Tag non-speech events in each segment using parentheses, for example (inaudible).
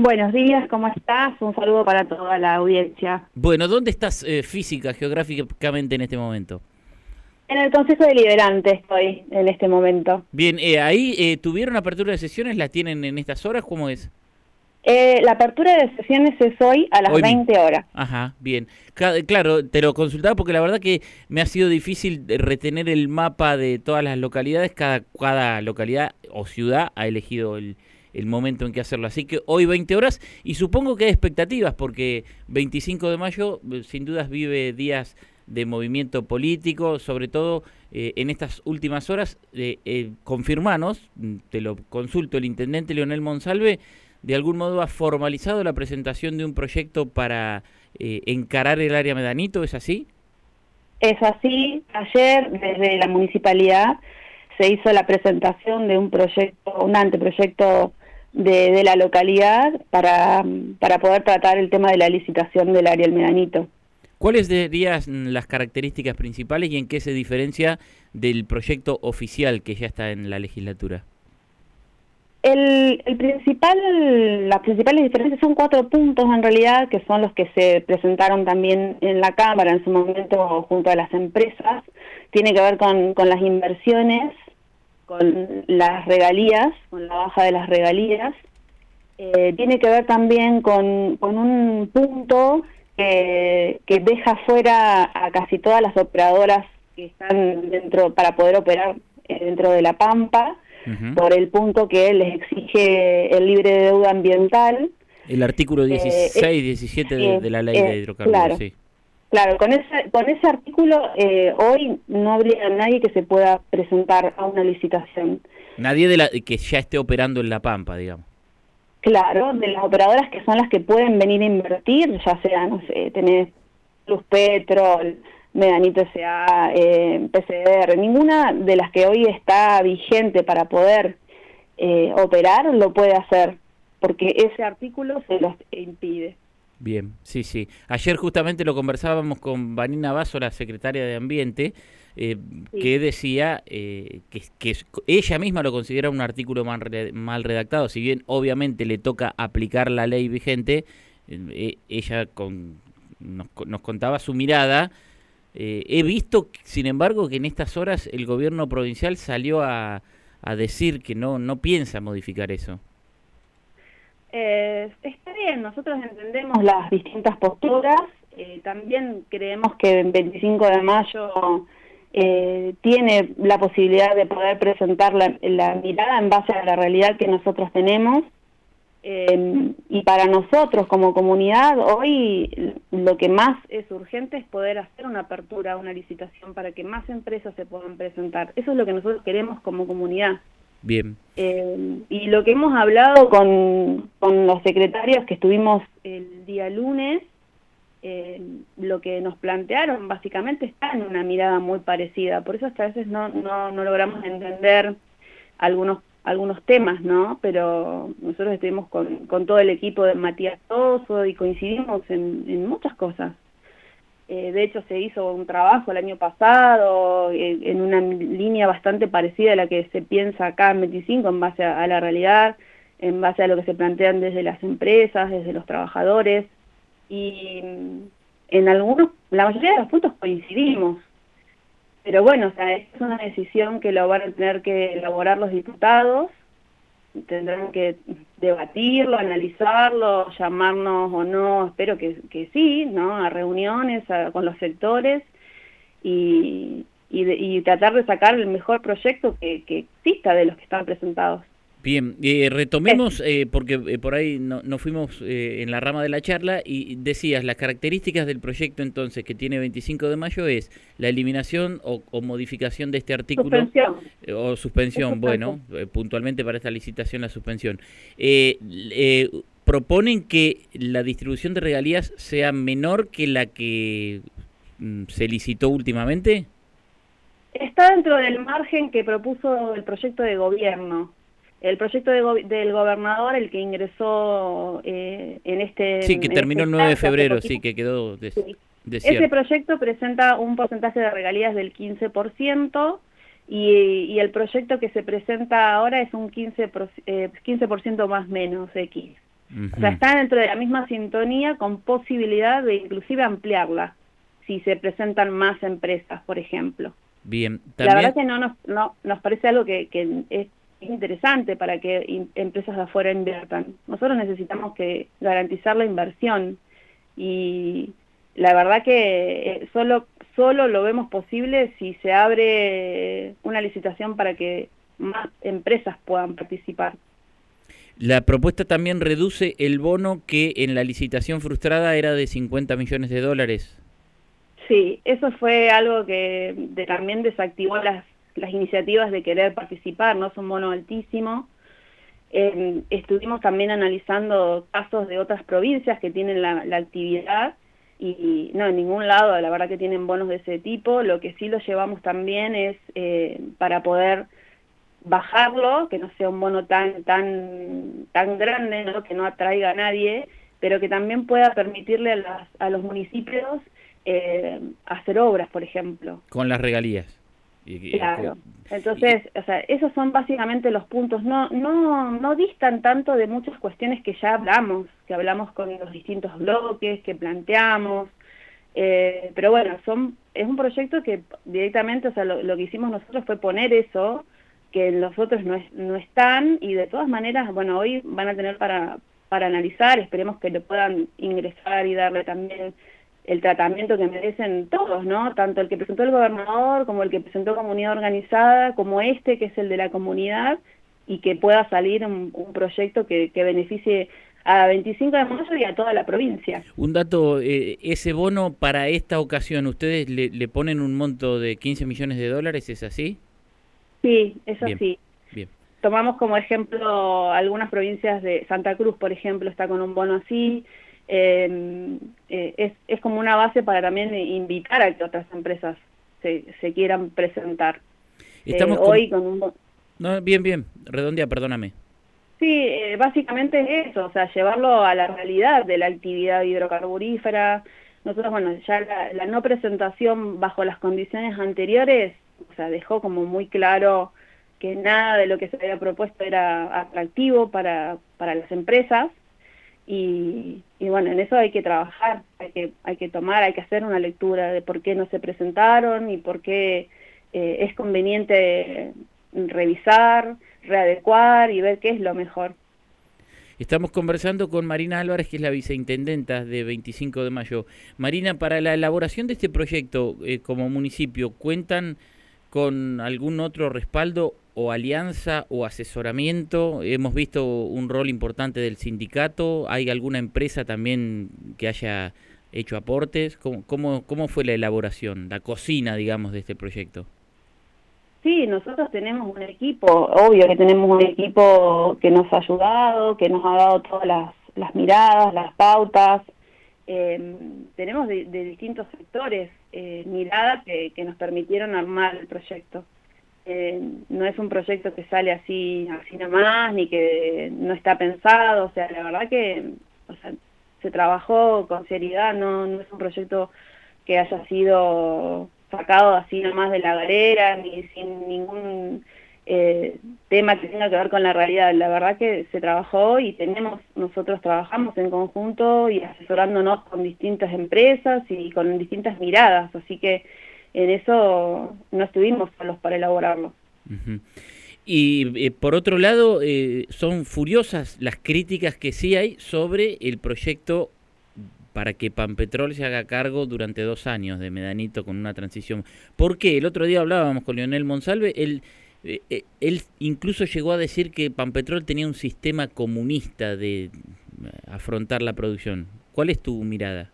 Buenos días, ¿cómo estás? Un saludo para toda la audiencia. Bueno, ¿dónde estás eh, física, geográficamente en este momento? En el Consejo Deliberante estoy en este momento. Bien, eh, ahí eh, tuvieron apertura de sesiones, ¿la tienen en estas horas? ¿Cómo es? Eh, la apertura de sesiones es hoy a las 20 horas. Ajá, bien. Claro, te lo consultaba porque la verdad que me ha sido difícil retener el mapa de todas las localidades. Cada, cada localidad o ciudad ha elegido el, el momento en que hacerlo. Así que hoy 20 horas y supongo que hay expectativas porque 25 de mayo eh, sin dudas vive días de movimiento político, sobre todo eh, en estas últimas horas. Eh, eh, confirmanos, mm, te lo consulto, el intendente Leonel Monsalve de algún modo ha formalizado la presentación de un proyecto para encarar el área Medanito, ¿es así? Es así. Ayer desde la municipalidad se hizo la presentación de un proyecto, un anteproyecto de, la localidad para, para poder tratar el tema de la licitación del área El Medanito. ¿Cuáles dirías las características principales y en qué se diferencia del proyecto oficial que ya está en la legislatura? El, el, principal, las principales diferencias son cuatro puntos en realidad, que son los que se presentaron también en la Cámara en su momento junto a las empresas. Tiene que ver con, con las inversiones, con las regalías, con la baja de las regalías. Eh, tiene que ver también con, con un punto que, que, deja fuera a casi todas las operadoras que están dentro para poder operar eh, dentro de la Pampa, por el punto que les exige el libre deuda ambiental. El artículo 16 y 17 de, la ley de hidrocarburos, sí. Claro, con ese, con ese artículo eh, hoy no habría nadie que se pueda presentar a una licitación. Nadie de la, que ya esté operando en La Pampa, digamos. Claro, de las operadoras que son las que pueden venir a invertir, ya sea, no sé, tener Luz Petrol, Medanito S.A., eh, PCR, ninguna de las que hoy está vigente para poder eh, operar lo puede hacer, porque ese artículo se los impide. Bien, sí, sí. Ayer justamente lo conversábamos con Vanina Basso, la secretaria de Ambiente, eh, que decía eh, que, que, ella misma lo considera un artículo mal, mal, redactado, si bien obviamente le toca aplicar la ley vigente, eh, ella con, nos, nos, contaba su mirada. he visto, sin embargo, que en estas horas el gobierno provincial salió a, a decir que no, no piensa modificar eso. Eh, está bien, nosotros entendemos las distintas posturas, eh, también creemos que el 25 de mayo eh, tiene la posibilidad de poder presentar la, la, mirada en base a la realidad que nosotros tenemos. Eh, y para nosotros como comunidad hoy lo que más es urgente es poder hacer una apertura, una licitación para que más empresas se puedan presentar. Eso es lo que nosotros queremos como comunidad. Bien. Eh, y lo que hemos hablado con, con, los secretarios que estuvimos el día lunes, eh, lo que nos plantearon básicamente está en una mirada muy parecida. Por eso hasta a veces no, no, no logramos entender algunos algunos temas, ¿no? Pero nosotros estuvimos con, con todo el equipo de Matías Toso y coincidimos en, en muchas cosas. Eh, de hecho, se hizo un trabajo el año pasado eh, en una línea bastante parecida a la que se piensa acá en 25 en base a, la realidad, en base a lo que se plantean desde las empresas, desde los trabajadores. Y mm, en algunos, la mayoría de los puntos coincidimos. Pero bueno, o sea, es una decisión que lo van a tener que elaborar los diputados tendrán que debatirlo, analizarlo, llamarnos o no, espero que, sí, ¿no? A reuniones con los sectores y, y, tratar de sacar el mejor proyecto que exista de los que están presentados. Bien, eh, retomemos, eh, porque eh, por ahí no, nos fuimos eh, en la rama de la charla y decías, las características del proyecto entonces que tiene 25 de mayo es la eliminación o, o modificación de este artículo. Suspensión. o suspensión, bueno, puntualmente para esta licitación la suspensión. proponen que la distribución de regalías sea menor que la que mm, se licitó últimamente. Está dentro del margen que propuso el proyecto de gobierno el proyecto del gobernador, el que ingresó eh, en este... Sí, que terminó el 9 de febrero, sí, que quedó de, sí. Ese proyecto presenta un porcentaje de regalías del 15% y, y el proyecto que se presenta ahora es un 15%, eh, 15 más menos X. O sea, está dentro de la misma sintonía con posibilidad de inclusive ampliarla si se presentan más empresas, por ejemplo. Bien, La verdad que no nos, no, nos parece algo que, que es interesante para que empresas de afuera inviertan. Nosotros necesitamos que garantizar la inversión y la verdad que eh, solo solo lo vemos posible si se abre una licitación para que más empresas puedan participar. La propuesta también reduce el bono que en la licitación frustrada era de 50 millones de dólares. Sí, eso fue algo que también desactivó las, las iniciativas de querer participar, no es un bono altísimo. Eh, estuvimos también analizando casos de otras provincias que tienen la, actividad y, no, en ningún lado la verdad que tienen bonos de ese tipo. Lo que sí lo llevamos también es eh, para poder bajarlo, que no sea un bono tan tan tan grande, ¿no? que no atraiga a nadie, pero que también pueda permitirle a, las, a los municipios eh, hacer obras, por ejemplo. Con las regalías. Claro. Entonces, o sea, esos son básicamente los puntos. No, no, no distan tanto de muchas cuestiones que ya hablamos, que hablamos con los distintos bloques, que planteamos. Eh, pero bueno, son es un proyecto que directamente, o sea, lo, que hicimos nosotros fue poner eso, que los otros no, no están, y de todas maneras, bueno, hoy van a tener para, para analizar, esperemos que le puedan ingresar y darle también el tratamiento que merecen todos, ¿no? Tanto el que presentó el gobernador como el que presentó comunidad organizada, como este que es el de la comunidad y que pueda salir un, proyecto que, beneficie a 25 de mayo y a toda la provincia. Un dato, eh, ese bono para esta ocasión, ¿ustedes le, ponen un monto de 15 millones de dólares, es así? Sí, es así. Bien. Tomamos como ejemplo algunas provincias de Santa Cruz, por ejemplo, está con un bono así, eh, es, es, como una base para también invitar a que otras empresas se, se quieran presentar. Estamos eh, hoy con, un... No, bien, bien, redondea, perdóname. Sí, eh, básicamente es eso, o sea, llevarlo a la realidad de la actividad hidrocarburífera. Nosotros, bueno, ya la, la no presentación bajo las condiciones anteriores, o sea, dejó como muy claro que nada de lo que se había propuesto era atractivo para, para las empresas y, bueno, en eso hay que trabajar, hay que, hay que tomar, hay que hacer una lectura de por qué no se presentaron y por qué eh, es conveniente revisar, readecuar y ver qué es lo mejor. Estamos conversando con Marina Álvarez, que es la viceintendenta de 25 de mayo. Marina, para la elaboración de este proyecto eh, como municipio, ¿cuentan con algún otro respaldo o alianza o asesoramiento? Hemos visto un rol importante del sindicato. ¿Hay alguna empresa también que haya hecho aportes? ¿Cómo, cómo, cómo fue la elaboración, la cocina, digamos, de este proyecto? Sí, nosotros tenemos un equipo, obvio que tenemos un equipo que nos ha ayudado, que nos ha dado todas las, las miradas, las pautas. Eh, tenemos de, distintos sectores eh, miradas que, que nos permitieron armar el proyecto. Eh, no es un proyecto que sale así, así nomás, ni que no está pensado, o sea, la verdad que o sea, se trabajó con seriedad, no, no es un proyecto que haya sido sacado así nomás de la galera, ni sin ningún eh, tema que tenga que ver con la realidad. La verdad que se trabajó y tenemos, nosotros trabajamos en conjunto y asesorándonos con distintas empresas y con distintas miradas, así que en eso no estuvimos solos para elaborarlo. Y eh, por otro lado, eh, son furiosas las críticas que sí hay sobre el proyecto para que Pampetrol se haga cargo durante dos años de Medanito con una transición. ¿Por qué? El otro día hablábamos con Leonel Monsalve, él, eh, él incluso llegó a decir que Pampetrol tenía un sistema comunista de afrontar la producción. ¿Cuál es tu mirada?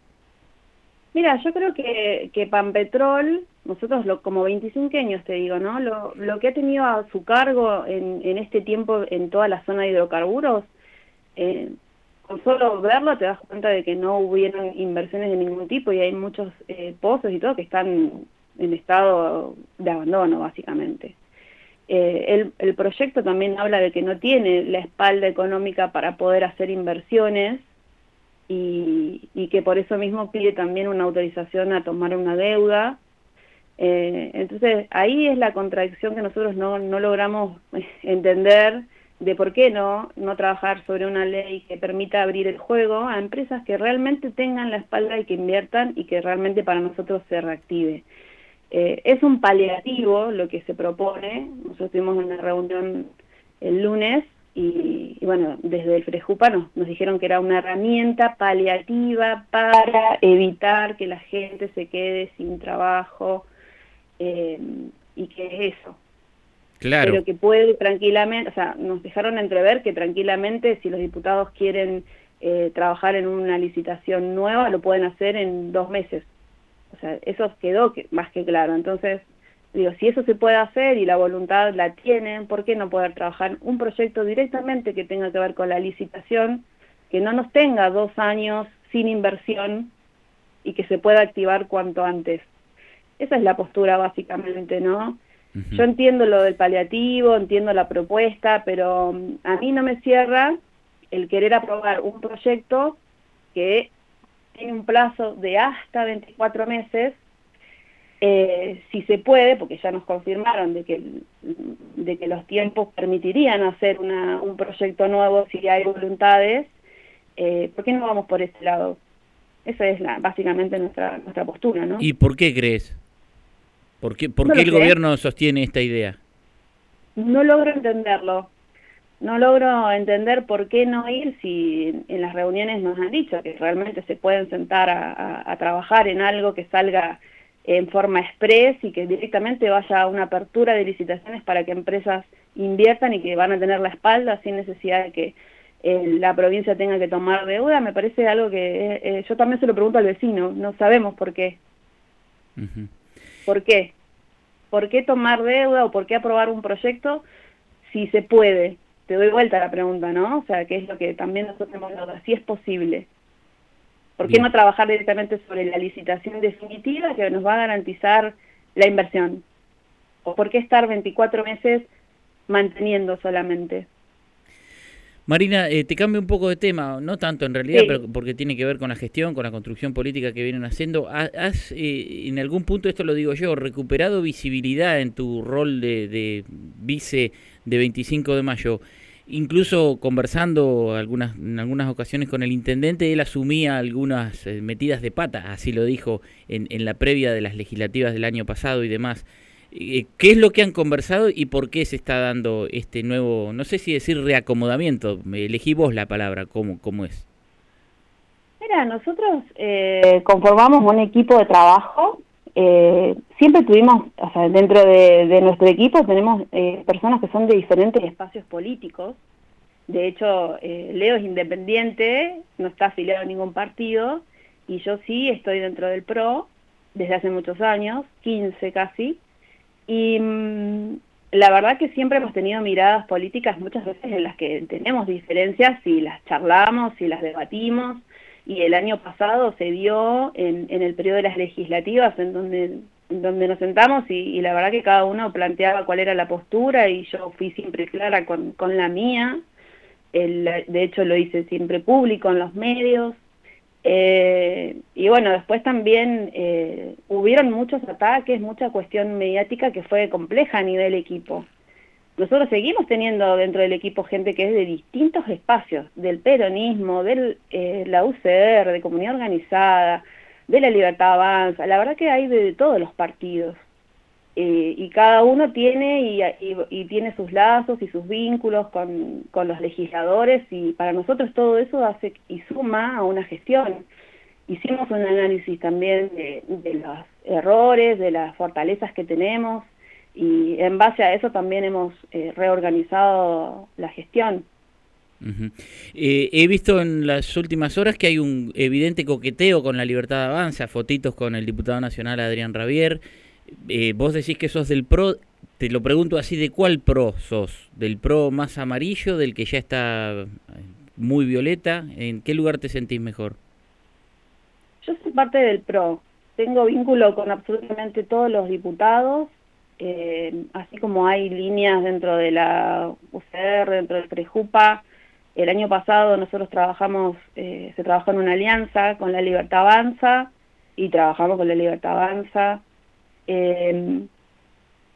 Mira, yo creo que, que Pampetrol, nosotros lo, como 25 años te digo, ¿no? Lo, lo que ha tenido a su cargo en, en este tiempo en toda la zona de hidrocarburos, eh, con solo verlo te das cuenta de que no hubieron inversiones de ningún tipo y hay muchos eh, pozos y todo que están en estado de abandono, básicamente. Eh, el, el proyecto también habla de que no tiene la espalda económica para poder hacer inversiones y, y, que por eso mismo pide también una autorización a tomar una deuda. Eh, entonces ahí es la contradicción que nosotros no, no logramos (laughs) entender de por qué no, no trabajar sobre una ley que permita abrir el juego a empresas que realmente tengan la espalda y que inviertan y que realmente para nosotros se reactive. Eh, es un paliativo lo que se propone, nosotros tuvimos una reunión el lunes y, bueno, desde el Frejupa nos, nos, dijeron que era una herramienta paliativa para evitar que la gente se quede sin trabajo eh, y que es eso, Claro. pero que puede tranquilamente, o sea, nos dejaron entrever que tranquilamente si los diputados quieren eh, trabajar en una licitación nueva, lo pueden hacer en dos meses. O sea, eso quedó que, más que claro. Entonces, digo, si eso se puede hacer y la voluntad la tienen, ¿por qué no poder trabajar un proyecto directamente que tenga que ver con la licitación, que no nos tenga dos años sin inversión y que se pueda activar cuanto antes? Esa es la postura básicamente, ¿no? Yo entiendo lo del paliativo, entiendo la propuesta, pero mm, a mí no me cierra el querer aprobar un proyecto que tiene un plazo de hasta 24 meses, eh, si se puede, porque ya nos confirmaron de que, de que los tiempos permitirían hacer una, un proyecto nuevo si hay voluntades, eh, ¿por qué no vamos por ese lado? Esa es la, básicamente nuestra, nuestra postura, ¿no? ¿Y por qué crees? ¿Por qué, por No qué el sé. gobierno sostiene esta idea? No logro entenderlo. No logro entender por qué no ir si en- en las reuniones nos han dicho que realmente se pueden sentar a, a- a trabajar en algo que salga en forma express y que directamente vaya a una apertura de licitaciones para que empresas inviertan y que van a tener la espalda sin necesidad de que eh, la provincia tenga que tomar deuda. Me parece algo que eh, eh, yo también se lo pregunto al vecino. No sabemos por qué. ¿Por qué? ¿Por qué tomar deuda o por qué aprobar un proyecto si se puede? Te doy vuelta a la pregunta, ¿no? O sea, que es lo que también nosotros hemos hablado, si es posible. ¿Por qué Bien. no trabajar directamente sobre la licitación definitiva que nos va a garantizar la inversión? ¿O por qué estar 24 meses manteniendo solamente? Marina, eh, te cambio un poco de tema, no tanto en realidad, Sí. pero porque tiene que ver con la gestión, con la construcción política que vienen haciendo. Ha- ¿Has, eh, en algún punto, esto lo digo yo, recuperado visibilidad en tu rol de, de vice de 25 de mayo? Incluso conversando algunas, en algunas ocasiones con el intendente, él asumía algunas eh, metidas de pata, así lo dijo en, en la previa de las legislativas del año pasado y demás. Eh, ¿Qué es lo que han conversado y por qué se está dando este nuevo, no sé si decir reacomodamiento, elegí vos la palabra, ¿cómo, cómo es? Mira, nosotros eh, conformamos un equipo de trabajo. Eh, siempre tuvimos, o sea, dentro de, nuestro equipo tenemos eh, personas que son de diferentes espacios políticos. De hecho, eh, Leo es independiente, no está afiliado a ningún partido, y yo sí estoy dentro del PRO desde hace muchos años, 15 casi. Y mm, la verdad que siempre hemos tenido miradas políticas muchas veces en las que tenemos diferencias y las charlamos y las debatimos. Y el año pasado se dio en, en el periodo de las legislativas en donde, en donde nos sentamos y, la verdad que cada uno planteaba cuál era la postura y yo fui siempre clara con, con la mía. El, de hecho lo hice siempre público en los medios. Eh, y bueno, después también eh, hubieron muchos ataques, mucha cuestión mediática que fue compleja a nivel equipo. Nosotros seguimos teniendo dentro del equipo gente que es de distintos espacios, del peronismo, de eh, la UCR, de Comunidad Organizada, de la Libertad Avanza. La verdad que hay de, todos los partidos. Eh, y cada uno tiene y, y, tiene sus lazos y sus vínculos con, con, los legisladores y para nosotros todo eso hace y suma a una gestión. Hicimos un análisis también de los errores, de las fortalezas que tenemos y en base a eso también hemos eh, reorganizado la gestión. Uh -huh. eh, he visto en las últimas horas que hay un evidente coqueteo con la libertad de avanza, fotitos con el diputado nacional Adrián Ravier. Eh, vos decís que sos del PRO, te lo pregunto así, ¿de cuál PRO sos? ¿Del PRO más amarillo, del que ya está muy violeta? ¿En qué lugar te sentís mejor? Yo soy parte del PRO, tengo vínculo con absolutamente todos los diputados, eh, así como hay líneas dentro de la UCR, dentro del Prejupa. El año pasado nosotros trabajamos, eh, se trabajó en una alianza con la Libertad Avanza y trabajamos con la Libertad Avanza. Eh,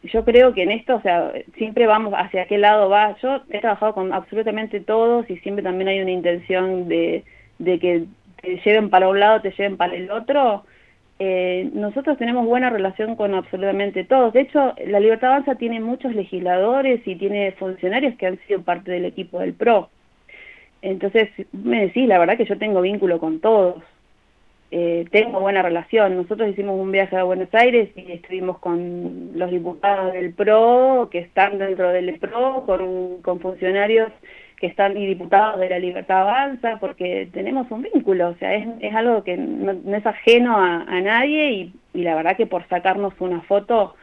yo creo que en esto, o sea, siempre vamos hacia qué lado va. Yo he trabajado con absolutamente todos y siempre también hay una intención de, de que te lleven para un lado, te lleven para el otro. Eh, nosotros tenemos buena relación con absolutamente todos. De hecho, la Libertad Avanza tiene muchos legisladores y tiene funcionarios que han sido parte del equipo del PRO. Entonces, me decís, la verdad que yo tengo vínculo con todos. Eh, tengo buena relación. Nosotros hicimos un viaje a Buenos Aires y estuvimos con los diputados del PRO, que están dentro del PRO, con, con funcionarios que están y diputados de la Libertad Avanza, porque tenemos un vínculo, o sea, es, algo que no, es ajeno a, nadie y, y, la verdad que por sacarnos una foto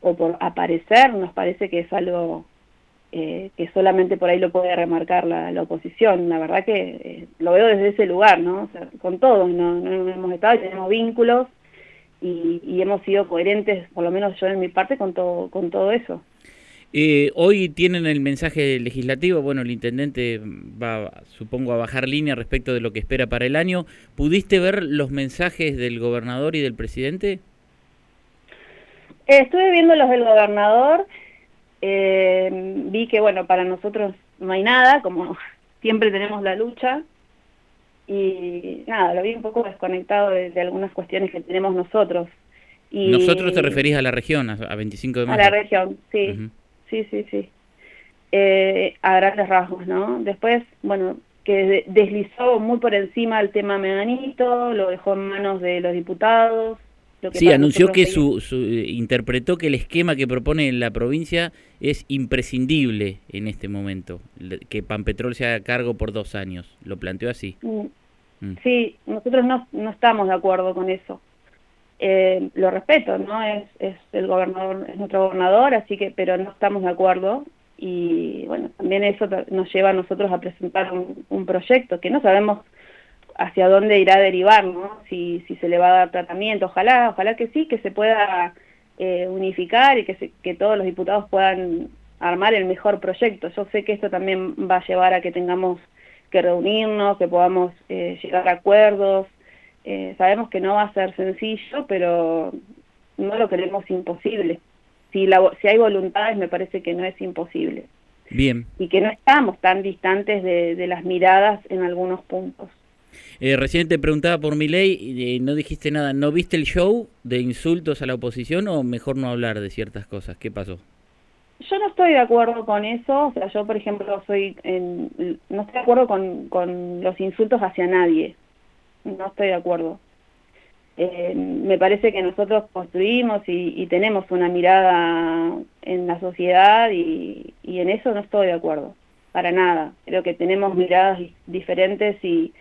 o por aparecer nos parece que es algo eh, que solamente por ahí lo puede remarcar la, la oposición. La verdad que eh, lo veo desde ese lugar, ¿no? O sea, con todos, no, no hemos estado y tenemos vínculos y, y hemos sido coherentes, por lo menos yo en mi parte, con todo, con todo eso. Eh, hoy tienen el mensaje legislativo, bueno, el intendente va, supongo, a bajar línea respecto de lo que espera para el año. ¿Pudiste ver los mensajes del gobernador y del presidente? Eh, estuve viendo los del gobernador, eh, vi que, bueno, para nosotros no hay nada, como siempre tenemos la lucha, y nada, lo vi un poco desconectado de, algunas cuestiones que tenemos nosotros. Y, ¿Nosotros te referís a la región, a, 25 de mayo? A la región, sí sí, sí, sí. Eh, a grandes rasgos, ¿no? Después, bueno, que deslizó muy por encima el tema Meganito, lo dejó en manos de los diputados. sí, anunció que su, eh, interpretó que el esquema que propone la provincia es imprescindible en este momento, que Panpetrol se haga cargo por dos años. Lo planteó así. Mm. Mm. Sí, nosotros no, no estamos de acuerdo con eso eh, lo respeto, ¿no? Es, es el gobernador, es nuestro gobernador, así que, pero no estamos de acuerdo y bueno, también eso nos lleva a nosotros a presentar un, proyecto que no sabemos hacia dónde irá a derivar, ¿no? Si, si se le va a dar tratamiento, ojalá, ojalá que sí, que se pueda eh, unificar y que, que todos los diputados puedan armar el mejor proyecto. Yo sé que esto también va a llevar a que tengamos que reunirnos, que podamos eh, llegar a acuerdos, eh, sabemos que no va a ser sencillo, pero no lo queremos imposible. Si, la, si hay voluntades, me parece que no es imposible. Bien. Y que no estamos tan distantes de, las miradas en algunos puntos. Eh, recién te preguntaba por mi ley, y no dijiste nada. ¿No viste el show de insultos a la oposición o mejor no hablar de ciertas cosas? ¿Qué pasó? Yo no estoy de acuerdo con eso. O sea, yo, por ejemplo, soy en, no estoy de acuerdo con, con los insultos hacia nadie no estoy de acuerdo. Eh, me parece que nosotros construimos y, tenemos una mirada en la sociedad y, en eso no estoy de acuerdo, para nada. Creo que tenemos miradas diferentes y,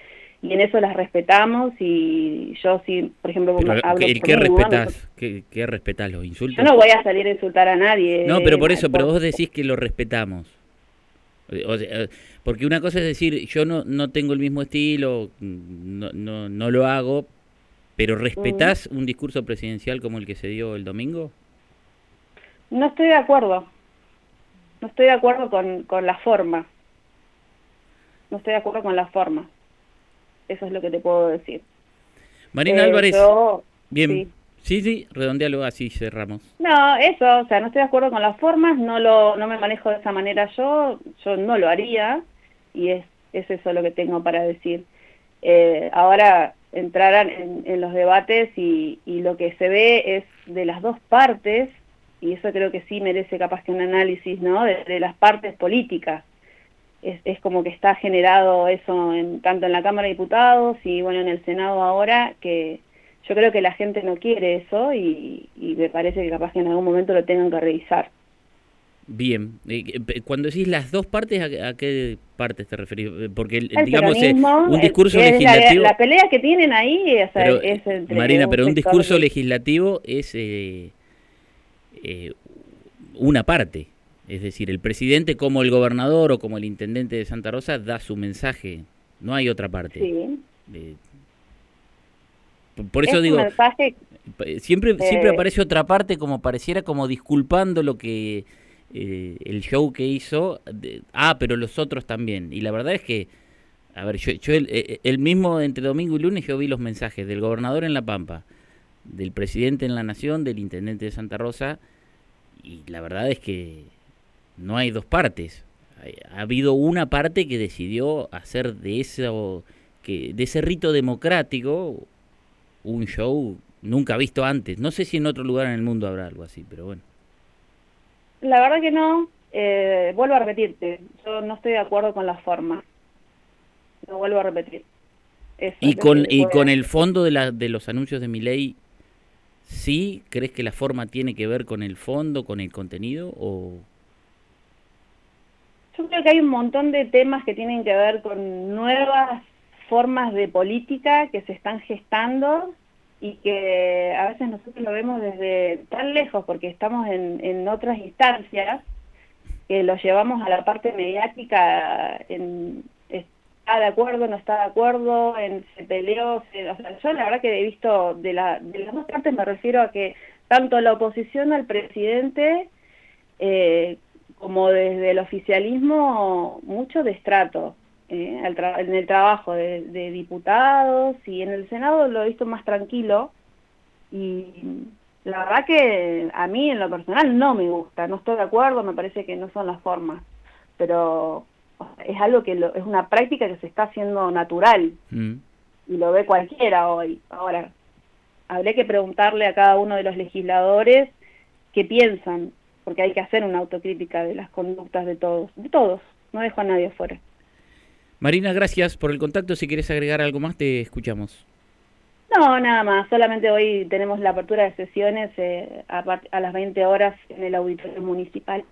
en eso las respetamos y yo sí, por ejemplo, pero, hablo ¿qué, respetas? ¿Qué, ¿Qué respetas los insultos? Yo no voy a salir a insultar a nadie. No, pero por eso, pero vos decís que lo respetamos. Porque una cosa es decir, yo no, no tengo el mismo estilo, no, no, no lo hago, pero ¿respetás un discurso presidencial como el que se dio el domingo? No estoy de acuerdo. No estoy de acuerdo con, con la forma. No estoy de acuerdo con la forma. Eso es lo que te puedo decir. Marina Álvarez. bien. Sí, sí, redondealo así cerramos. No, eso, o sea, no estoy de acuerdo con las formas, no lo no me manejo de esa manera yo, yo no lo haría y es, es eso lo que tengo para decir. Eh, ahora entrarán en, los debates y, y, lo que se ve es de las dos partes y eso creo que sí merece capaz que un análisis, ¿no? De, las partes políticas. Es, es como que está generado eso en, tanto en la Cámara de Diputados y bueno en el Senado ahora que yo creo que la gente no quiere eso y, me parece que capaz que en algún momento lo tengan que revisar. Bien, eh, eh, cuando decís las dos partes, ¿a, qué partes te referís? Eh, porque, digamos, un discurso legislativo... La, pelea que tienen ahí es, entre Marina, pero un discurso legislativo es una parte. Es decir, el presidente como el gobernador o como el intendente de Santa Rosa da su mensaje. No hay otra parte. Sí. Por eso digo, siempre, siempre eh, aparece otra parte como pareciera como disculpando lo que eh, el show que hizo. ah, pero los otros también. Y la verdad es que, a ver, yo, yo el, el, mismo entre domingo y lunes yo vi los mensajes del gobernador en La Pampa, del presidente en La Nación, del intendente de Santa Rosa. y la verdad es que no hay dos partes. Ha habido una parte que decidió hacer de eso, que de ese rito democrático un show nunca visto antes. No sé si en otro lugar en el mundo habrá algo así, pero bueno. La verdad que no. Eh, vuelvo a repetirte, yo no estoy de acuerdo con la forma. Lo vuelvo a repetir. y con, y con el fondo de, la, de los anuncios de mi ley, ¿sí crees que la forma tiene que ver con el fondo, con el contenido o...? Yo creo que hay un montón de temas que tienen que ver con nuevas formas de política que se están gestando y que a veces nosotros lo vemos desde tan lejos porque estamos en, en otras instancias que lo llevamos a la parte mediática en está de acuerdo, no está de acuerdo, en, se peleó, o sea, yo la verdad que he visto de, la, de las dos partes me refiero a que tanto la oposición al presidente eh, como desde el oficialismo mucho destrato eh, en el trabajo de, de, diputados y en el Senado lo he visto más tranquilo y la verdad que a mí en lo personal no me gusta, no estoy de acuerdo, me parece que no son las formas, pero es algo que es una práctica que se está haciendo natural mm. y lo ve cualquiera hoy. Ahora, habría que preguntarle a cada uno de los legisladores qué piensan, porque hay que hacer una autocrítica de las conductas de todos, de todos, no dejo a nadie afuera. Marina, gracias por el contacto. Si quieres agregar algo más, te escuchamos. No, nada más. Solamente hoy tenemos la apertura de sesiones eh, a, a las 20 horas en el auditorio municipal.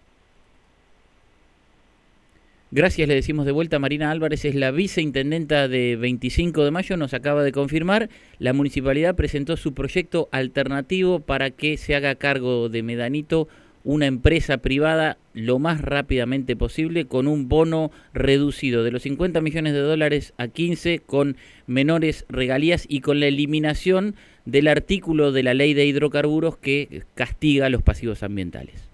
Gracias, le decimos de vuelta. Marina Álvarez es la viceintendenta de 25 de mayo, nos acaba de confirmar. La municipalidad presentó su proyecto alternativo para que se haga cargo de Medanito una empresa privada lo más rápidamente posible con un bono reducido de los 50 millones de dólares a 15 con menores regalías y con la eliminación del artículo de la ley de hidrocarburos que castiga los pasivos ambientales.